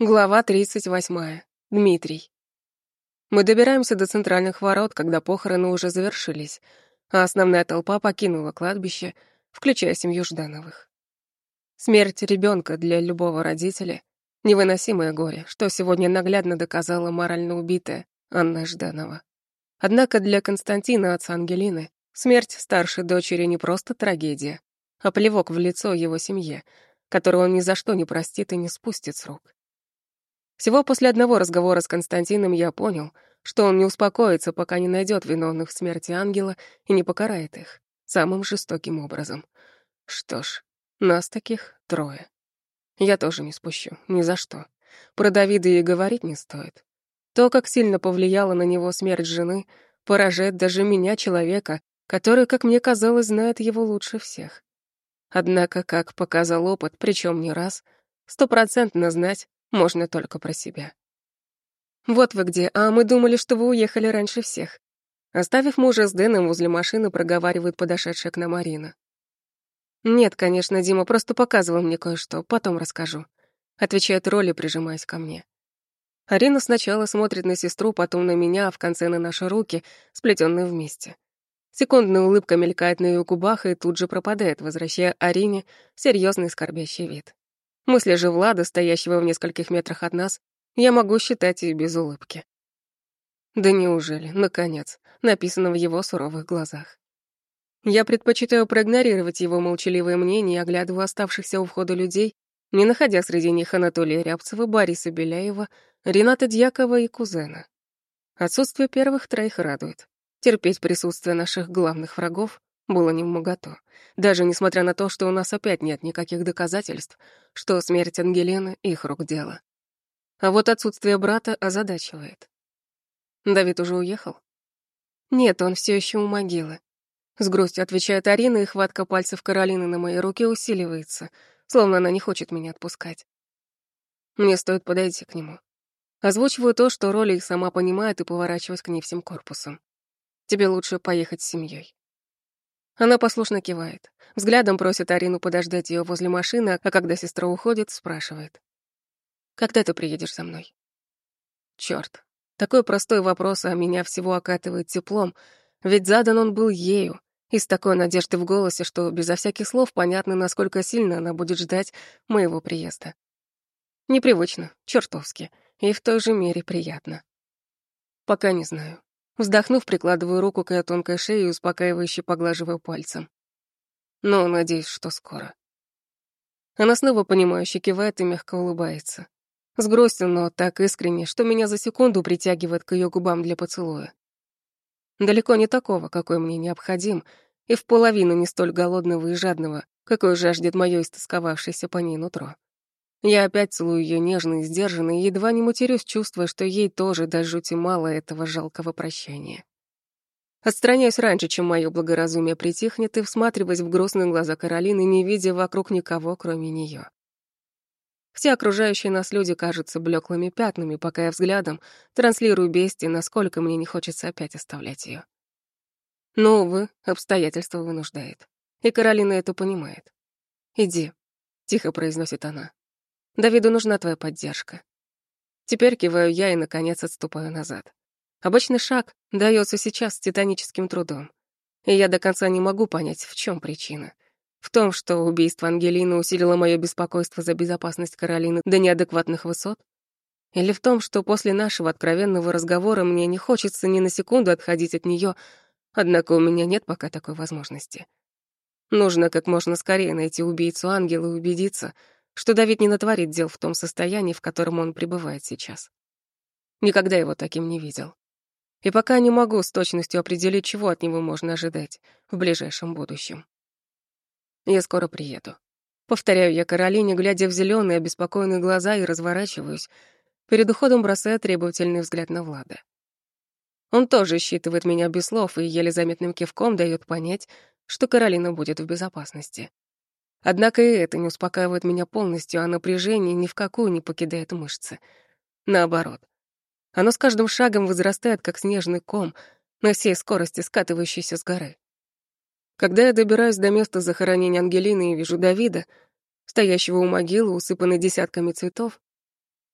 Глава 38. Дмитрий. Мы добираемся до центральных ворот, когда похороны уже завершились, а основная толпа покинула кладбище, включая семью Ждановых. Смерть ребенка для любого родителя — невыносимое горе, что сегодня наглядно доказала морально убитая Анна Жданова. Однако для Константина, отца Ангелины, смерть старшей дочери не просто трагедия, а плевок в лицо его семье, которую он ни за что не простит и не спустит с рук. Всего после одного разговора с Константином я понял, что он не успокоится, пока не найдет виновных в смерти ангела и не покарает их самым жестоким образом. Что ж, нас таких трое. Я тоже не спущу, ни за что. Про Давида и говорить не стоит. То, как сильно повлияла на него смерть жены, поражает даже меня, человека, который, как мне казалось, знает его лучше всех. Однако, как показал опыт, причем не раз, стопроцентно знать можно только про себя. «Вот вы где, а мы думали, что вы уехали раньше всех». Оставив мужа с Дэном возле машины, проговаривает подошедшая к нам Арина. «Нет, конечно, Дима просто показывал мне кое-что, потом расскажу», отвечает Роли, прижимаясь ко мне. Арина сначала смотрит на сестру, потом на меня, а в конце на наши руки, сплетенные вместе. Секундная улыбка мелькает на ее губах и тут же пропадает, возвращая Арине серьезный скорбящий вид. Мысли же Влада, стоящего в нескольких метрах от нас, я могу считать и без улыбки. Да неужели, наконец, написано в его суровых глазах. Я предпочитаю проигнорировать его молчаливое мнение и оглядываю оставшихся у входа людей, не находя среди них Анатолия Рябцева, Бориса Беляева, Рената Дьякова и кузена. Отсутствие первых троих радует. Терпеть присутствие наших главных врагов было не в моготу. Даже несмотря на то, что у нас опять нет никаких доказательств, что смерть Ангелины — их рук дело. А вот отсутствие брата озадачивает. Давид уже уехал? Нет, он все еще у могилы. С грустью отвечает Арина, и хватка пальцев Каролины на моей руке усиливается, словно она не хочет меня отпускать. Мне стоит подойти к нему. Озвучиваю то, что Роли их сама понимает, и поворачиваюсь к ней всем корпусом. Тебе лучше поехать с семьей. Она послушно кивает. Взглядом просит Арину подождать ее возле машины, а когда сестра уходит, спрашивает. «Когда ты приедешь за мной?» Черт, такой простой вопрос, а меня всего окатывает теплом, ведь задан он был ею, и с такой надеждой в голосе, что безо всяких слов понятно, насколько сильно она будет ждать моего приезда. Непривычно, чертовски, и в той же мере приятно. Пока не знаю. Вздохнув, прикладываю руку к ее тонкой шее и успокаивающе поглаживаю пальцем. Но надеюсь, что скоро. Она снова понимающе кивает и мягко улыбается. С грустью, но так искренне, что меня за секунду притягивает к ее губам для поцелуя. Далеко не такого, какой мне необходим, и в половину не столь голодного и жадного, какой жаждет мое истосковавшееся по ней нутро. Я опять целую ее нежно и сдержанно, и едва не матерюсь, чувствуя, что ей тоже до жути мало этого жалкого прощания. Отстраняюсь раньше, чем мое благоразумие притихнет, и всматриваясь в грустные глаза Каролины, не видя вокруг никого, кроме нее. Все окружающие нас люди кажутся блеклыми пятнами, пока я взглядом транслирую бестии, насколько мне не хочется опять оставлять ее. Но, увы, обстоятельства вынуждает. И Каролина это понимает. «Иди», — тихо произносит она. Давиду нужна твоя поддержка. Теперь киваю я и, наконец, отступаю назад. Обычный шаг дается сейчас с титаническим трудом. И я до конца не могу понять, в чем причина. В том, что убийство Ангелины усилило мое беспокойство за безопасность Каролины до неадекватных высот? Или в том, что после нашего откровенного разговора мне не хочется ни на секунду отходить от нее, однако у меня нет пока такой возможности. Нужно как можно скорее найти убийцу ангела и убедиться — что Давид не натворит дел в том состоянии, в котором он пребывает сейчас. Никогда его таким не видел. И пока не могу с точностью определить, чего от него можно ожидать в ближайшем будущем. Я скоро приеду. Повторяю я Каролине, глядя в зеленые обеспокоенные глаза и разворачиваюсь, перед уходом бросая требовательный взгляд на Влада. Он тоже считывает меня без слов и еле заметным кивком дает понять, что Каролина будет в безопасности. Однако и это не успокаивает меня полностью, а напряжение ни в какую не покидает мышцы. Наоборот. Оно с каждым шагом возрастает, как снежный ком, на всей скорости скатывающийся с горы. Когда я добираюсь до места захоронения Ангелины и вижу Давида, стоящего у могилы, усыпанной десятками цветов,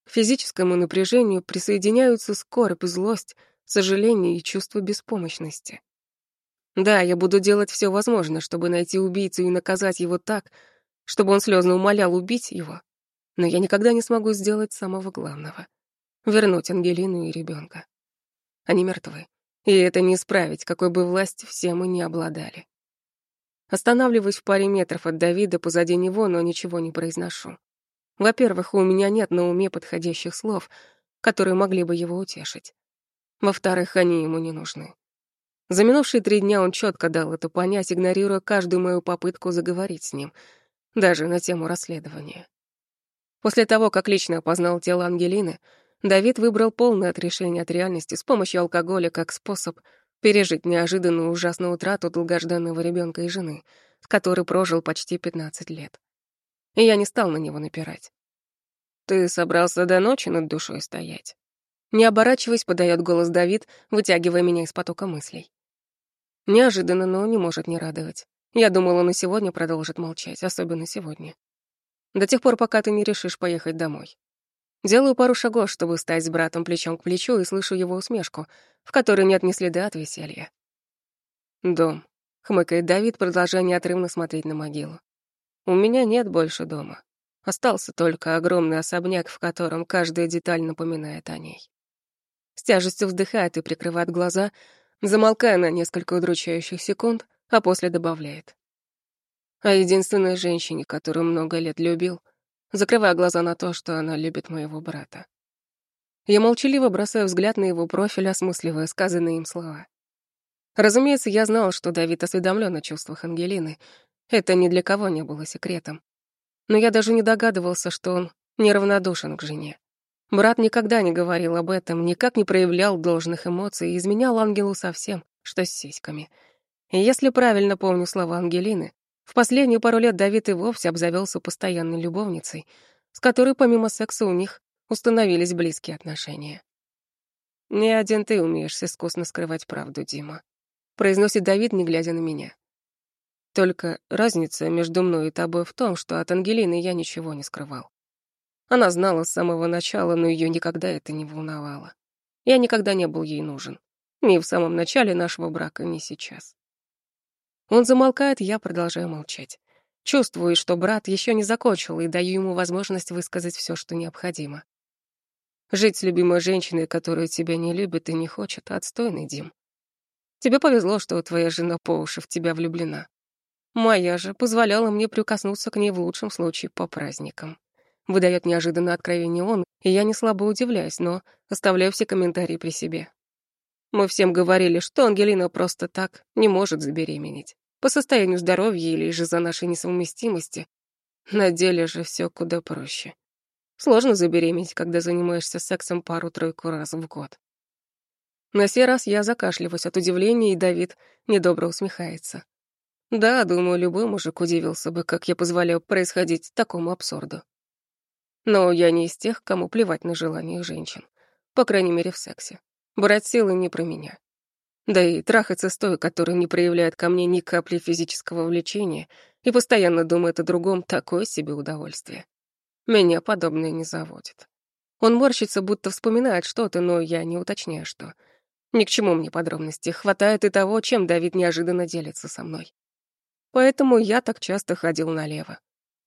К физическому напряжению присоединяются скорбь, злость, сожаление и чувство беспомощности. Да, я буду делать все возможное, чтобы найти убийцу и наказать его так, чтобы он слезно умолял убить его. Но я никогда не смогу сделать самого главного — вернуть Ангелину и ребенка. Они мертвы, и это не исправить, какой бы власть все мы не обладали. Останавливаюсь в паре метров от Давида позади него, но ничего не произношу. Во-первых, у меня нет на уме подходящих слов, которые могли бы его утешить. Во-вторых, они ему не нужны. За минувшие три дня он четко дал это понять, игнорируя каждую мою попытку заговорить с ним, даже на тему расследования. После того, как лично опознал тело Ангелины, Давид выбрал полное отрешение от реальности с помощью алкоголя как способ пережить неожиданную ужасную утрату долгожданного ребенка и жены, с которой прожил почти 15 лет. И я не стал на него напирать. «Ты собрался до ночи над душой стоять?» Не оборачиваясь, подает голос Давид, вытягивая меня из потока мыслей. Неожиданно, но не может не радовать. Я думала, он и сегодня продолжит молчать, особенно сегодня. До тех пор, пока ты не решишь поехать домой. Делаю пару шагов, чтобы стать с братом плечом к плечу, и слышу его усмешку, в которой нет ни следа от веселья. «Дом», — хмыкает Давид, продолжая неотрывно смотреть на могилу. «У меня нет больше дома. Остался только огромный особняк, в котором каждая деталь напоминает о ней». С тяжестью вздыхает и прикрывает глаза, замолкая на несколько удручающих секунд, а после добавляет. О единственной женщине, которую много лет любил — закрывая глаза на то, что она любит моего брата. Я молчаливо бросаю взгляд на его профиль, осмысливая сказанные им слова. Разумеется, я знал, что Давид осведомлен о чувствах Ангелины. Это ни для кого не было секретом. Но я даже не догадывался, что он неравнодушен к жене. Брат никогда не говорил об этом, никак не проявлял должных эмоций и изменял ангелу совсем, что с сиськами. И если правильно помню слова Ангелины, в последние пару лет Давид и вовсе обзавелся постоянной любовницей, с которой помимо секса у них установились близкие отношения. «Не один ты умеешь искусно скрывать правду, Дима», — произносит Давид, не глядя на меня. «Только разница между мной и тобой в том, что от Ангелины я ничего не скрывал. Она знала с самого начала, но ее никогда это не волновало. Я никогда не был ей нужен. Ни в самом начале нашего брака, ни сейчас. Он замолкает, я продолжаю молчать. Чувствую, что брат еще не закончил, и даю ему возможность высказать все, что необходимо. Жить с любимой женщиной, которая тебя не любит и не хочет, отстойный, Дим. Тебе повезло, что твоя жена по уши в тебя влюблена. Моя же позволяла мне прикоснуться к ней в лучшем случае по праздникам. Выдает неожиданно откровение он, и я не слабо удивляюсь, но оставляю все комментарии при себе. Мы всем говорили, что Ангелина просто так не может забеременеть. По состоянию здоровья или же за нашей несовместимости. На деле же все куда проще. Сложно забеременеть, когда занимаешься сексом пару-тройку раз в год. На сей раз я закашливаюсь от удивления, и Давид недобро усмехается. Да, думаю, любой мужик удивился бы, как я позволяю происходить такому абсурду. Но я не из тех, кому плевать на желания женщин. По крайней мере, в сексе. Брать силы не про меня. Да и трахаться с той, которая не проявляет ко мне ни капли физического влечения и постоянно думает о другом, такое себе удовольствие. Меня подобное не заводит. Он морщится, будто вспоминает что-то, но я не уточняю, что. Ни к чему мне подробности. Хватает и того, чем Давид неожиданно делится со мной. Поэтому я так часто ходил налево.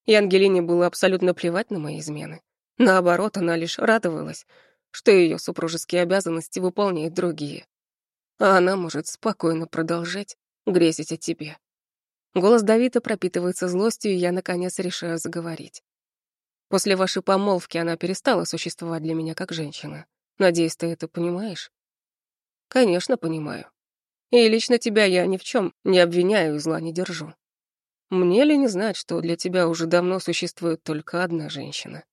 И Ангелине было абсолютно плевать на мои измены. Наоборот, она лишь радовалась, что ее супружеские обязанности выполняют другие. А она может спокойно продолжать грезить о тебе. Голос Давида пропитывается злостью, и я, наконец, решаю заговорить. После вашей помолвки она перестала существовать для меня как женщина. Надеюсь, ты это понимаешь? Конечно, понимаю. И лично тебя я ни в чем не обвиняю и зла не держу. Мне ли не знать, что для тебя уже давно существует только одна женщина?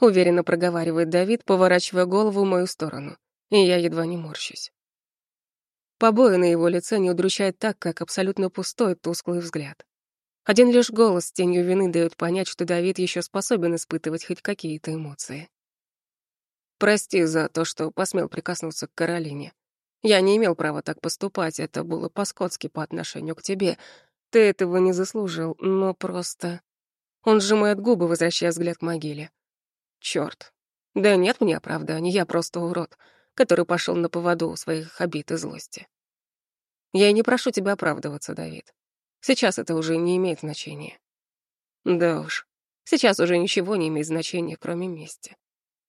уверенно проговаривает Давид, поворачивая голову в мою сторону, и я едва не морщусь. Побои на его лице не удручает так, как абсолютно пустой, тусклый взгляд. Один лишь голос с тенью вины дает понять, что Давид еще способен испытывать хоть какие-то эмоции. «Прости за то, что посмел прикоснуться к Каролине. Я не имел права так поступать, это было по-скотски по отношению к тебе. Ты этого не заслужил, но просто...» Он сжимает губы, возвращая взгляд к могиле. Черт, Да нет мне оправданий, я просто урод, который пошел на поводу у своих обид и злости. Я и не прошу тебя оправдываться, Давид. Сейчас это уже не имеет значения. Да уж, сейчас уже ничего не имеет значения, кроме мести.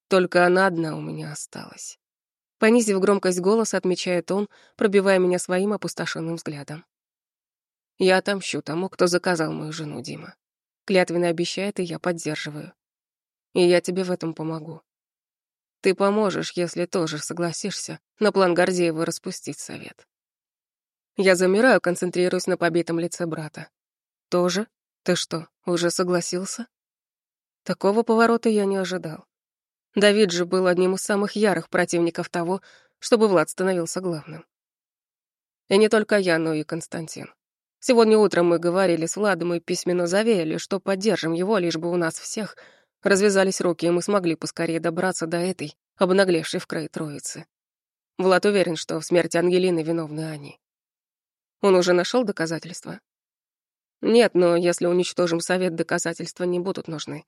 Только она одна у меня осталась. Понизив громкость голоса, отмечает он, пробивая меня своим опустошенным взглядом. Я отомщу тому, кто заказал мою жену, Дима. Клятвенно обещает, и я поддерживаю. И я тебе в этом помогу. Ты поможешь, если тоже согласишься на план Гордеева распустить совет. Я замираю, концентрируюсь на побитом лице брата. Тоже? Ты что, уже согласился? Такого поворота я не ожидал. Давид же был одним из самых ярых противников того, чтобы Влад становился главным. И не только я, но и Константин. Сегодня утром мы говорили с Владом и письменно заверили, что поддержим его, лишь бы у нас всех развязались руки, и мы смогли поскорее добраться до этой, обнаглевшей в край троицы. Влад уверен, что в смерти Ангелины виновны они. Он уже нашел доказательства? Нет, но если уничтожим совет, доказательства не будут нужны.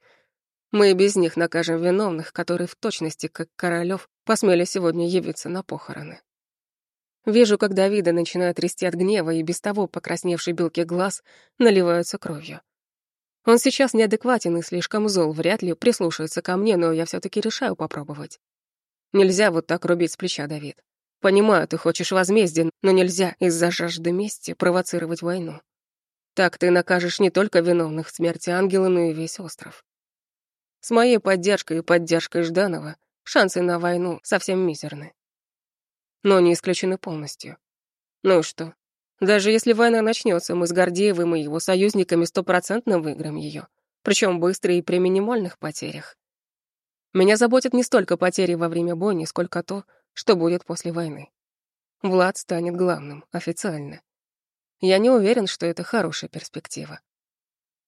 Мы и без них накажем виновных, которые в точности, как Королёв, посмели сегодня явиться на похороны. Вижу, как Давида начинает трясти от гнева, и без того покрасневшие белки глаз наливаются кровью. Он сейчас неадекватен и слишком зол, вряд ли прислушается ко мне, но я все таки решаю попробовать. Нельзя вот так рубить с плеча, Давид. Понимаю, ты хочешь возмездия, но нельзя из-за жажды мести провоцировать войну. Так ты накажешь не только виновных в смерти ангела, но и весь остров. С моей поддержкой и поддержкой Жданова шансы на войну совсем мизерны. Но не исключены полностью. Ну и что? Даже если война начнется, мы с Гордеевым и его союзниками стопроцентно выиграем ее, причем быстро и при минимальных потерях. Меня заботят не столько потери во время бойни, сколько то, что будет после войны. Влад станет главным, официально. Я не уверен, что это хорошая перспектива.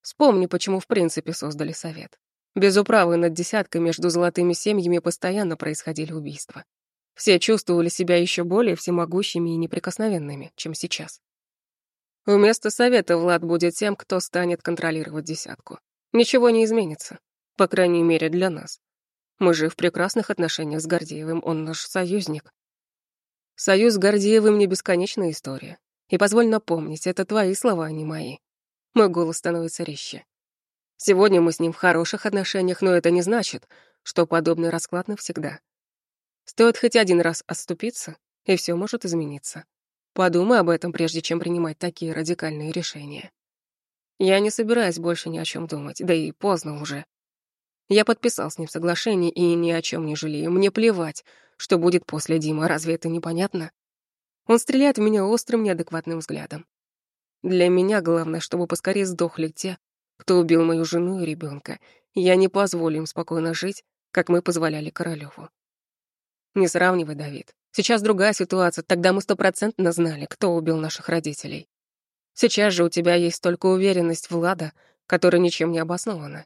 Вспомни, почему в принципе создали совет. Без управы над десяткой между золотыми семьями постоянно происходили убийства. Все чувствовали себя еще более всемогущими и неприкосновенными, чем сейчас. Вместо совета Влад будет тем, кто станет контролировать десятку. Ничего не изменится, по крайней мере для нас. Мы же в прекрасных отношениях с Гордеевым, он наш союзник. Союз с Гордеевым не бесконечная история. И позволь напомнить, это твои слова, а не мои. Мой голос становится резче. Сегодня мы с ним в хороших отношениях, но это не значит, что подобный расклад навсегда. Стоит хоть один раз отступиться, и все может измениться. Подумай об этом, прежде чем принимать такие радикальные решения. Я не собираюсь больше ни о чем думать, да и поздно уже. Я подписал с ним соглашение и ни о чем не жалею. Мне плевать, что будет после Дима, разве это непонятно? Он стреляет в меня острым, неадекватным взглядом. Для меня главное, чтобы поскорее сдохли те, кто убил мою жену и ребенка. Я не позволю им спокойно жить, как мы позволяли Королёву. Не сравнивай, Давид. Сейчас другая ситуация, тогда мы стопроцентно знали, кто убил наших родителей. Сейчас же у тебя есть только уверенность Влада, которая ничем не обоснована.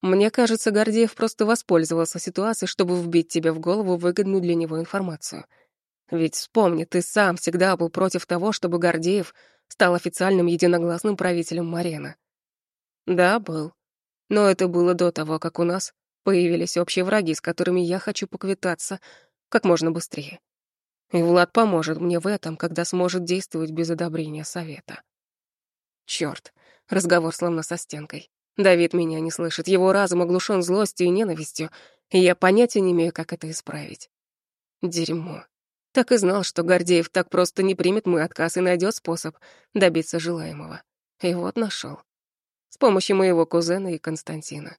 Мне кажется, Гордеев просто воспользовался ситуацией, чтобы вбить тебе в голову выгодную для него информацию. Ведь вспомни, ты сам всегда был против того, чтобы Гордеев стал официальным единогласным правителем Марена. Да, был. Но это было до того, как у нас появились общие враги, с которыми я хочу поквитаться как можно быстрее. И Влад поможет мне в этом, когда сможет действовать без одобрения совета. Чёрт, разговор словно со стенкой. Давид меня не слышит, его разум оглушен злостью и ненавистью, и я понятия не имею, как это исправить. Дерьмо. Так и знал, что Гордеев так просто не примет мой отказ и найдет способ добиться желаемого. И вот нашел. С помощью моего кузена и Константина.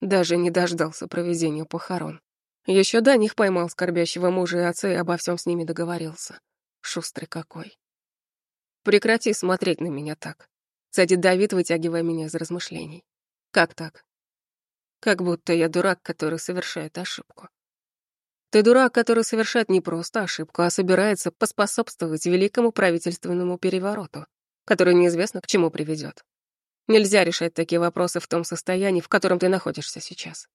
Даже не дождался проведения похорон. Еще до них поймал скорбящего мужа и отца и обо всем с ними договорился. Шустрый какой. Прекрати смотреть на меня так. Садит Давид, вытягивая меня из размышлений. Как так? Как будто я дурак, который совершает ошибку. Ты дурак, который совершает не просто ошибку, а собирается поспособствовать великому правительственному перевороту, который неизвестно к чему приведет. Нельзя решать такие вопросы в том состоянии, в котором ты находишься сейчас.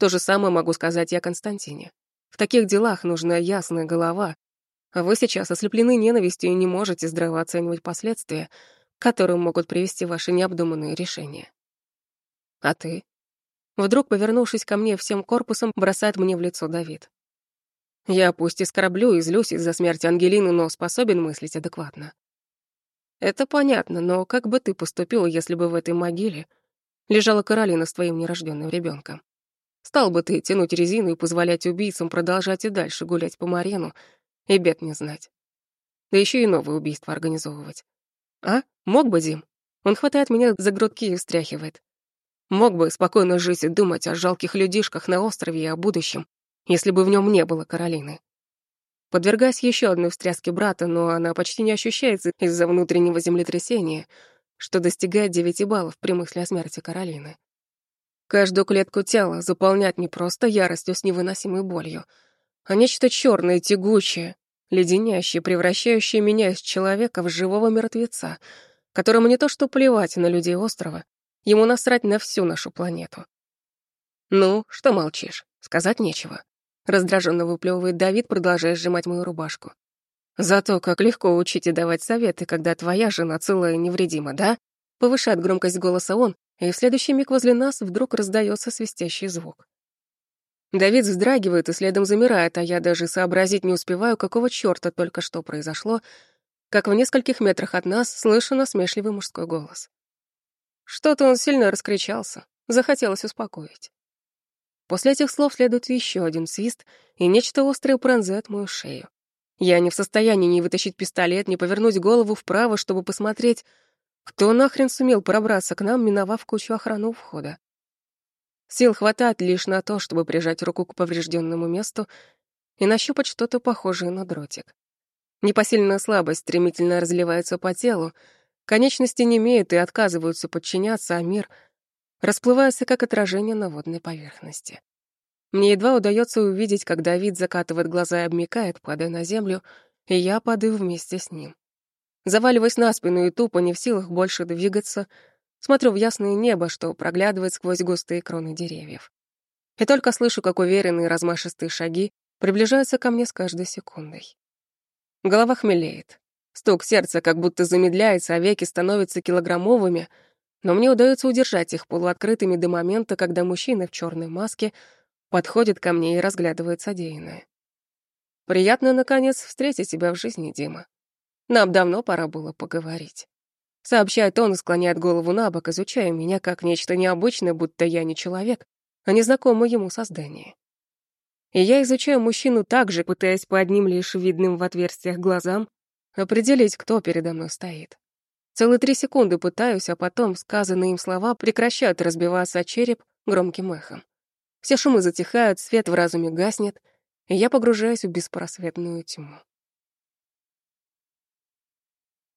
То же самое могу сказать я Константине. В таких делах нужна ясная голова, а вы сейчас ослеплены ненавистью и не можете здраво оценивать последствия, к которым могут привести ваши необдуманные решения. А ты? Вдруг, повернувшись ко мне всем корпусом, бросает мне в лицо Давид. Я пусть и скорблю и злюсь из-за смерти Ангелины, но способен мыслить адекватно. Это понятно, но как бы ты поступила, если бы в этой могиле лежала Каролина с твоим нерожденным ребенком? Стал бы ты тянуть резину и позволять убийцам продолжать и дальше гулять по Марену и бед не знать? Да еще и новые убийства организовывать. А? Мог бы, Дим? Он хватает меня за грудки и встряхивает. Мог бы спокойно жить и думать о жалких людишках на острове и о будущем, если бы в нем не было Каролины. Подвергаясь еще одной встряске брата, но она почти не ощущается из-за внутреннего землетрясения, что достигает 9 баллов при мысли о смерти Каролины. Каждую клетку тела заполнять не просто яростью с невыносимой болью, а нечто черное, тягучее, леденящее, превращающее меня из человека в живого мертвеца, которому не то что плевать на людей острова, ему насрать на всю нашу планету. «Ну, что молчишь? Сказать нечего. Раздраженно выплевывает Давид, продолжая сжимать мою рубашку. Зато как легко учить и давать советы, когда твоя жена целая и невредима, да? Повышает громкость голоса он, и в следующий миг возле нас вдруг раздается свистящий звук. Давид вздрагивает и следом замирает, а я даже сообразить не успеваю, какого чёрта только что произошло, как в нескольких метрах от нас слышу насмешливый мужской голос. Что-то он сильно раскричался, захотелось успокоить. После этих слов следует еще один свист, и нечто острое пронзает мою шею. Я не в состоянии ни вытащить пистолет, ни повернуть голову вправо, чтобы посмотреть, кто нахрен сумел пробраться к нам, миновав кучу охраны у входа. Сил хватает лишь на то, чтобы прижать руку к поврежденному месту и нащупать что-то похожее на дротик. Непосильная слабость стремительно разливается по телу, конечности не имеют и отказываются подчиняться, а мир — расплывается как отражение на водной поверхности. Мне едва удается увидеть, как Давид закатывает глаза и обмикает, падая на землю, и я падаю вместе с ним. Заваливаясь на спину и тупо, не в силах больше двигаться, смотрю в ясное небо, что проглядывает сквозь густые кроны деревьев. И только слышу, как уверенные размашистые шаги приближаются ко мне с каждой секундой. Голова хмелеет. Стук сердца как будто замедляется, а веки становятся килограммовыми — но мне удается удержать их полуоткрытыми до момента, когда мужчина в черной маске подходит ко мне и разглядывает содеянное. «Приятно, наконец, встретить тебя в жизни, Дима. Нам давно пора было поговорить». Сообщает он и склоняет голову на бок, изучая меня как нечто необычное, будто я не человек, а незнакомое ему создание. И я изучаю мужчину так же, пытаясь по одним лишь видным в отверстиях глазам определить, кто передо мной стоит. Целые три секунды пытаюсь, а потом сказанные им слова прекращают разбиваться о череп громким эхом. Все шумы затихают, свет в разуме гаснет, и я погружаюсь в беспросветную тьму.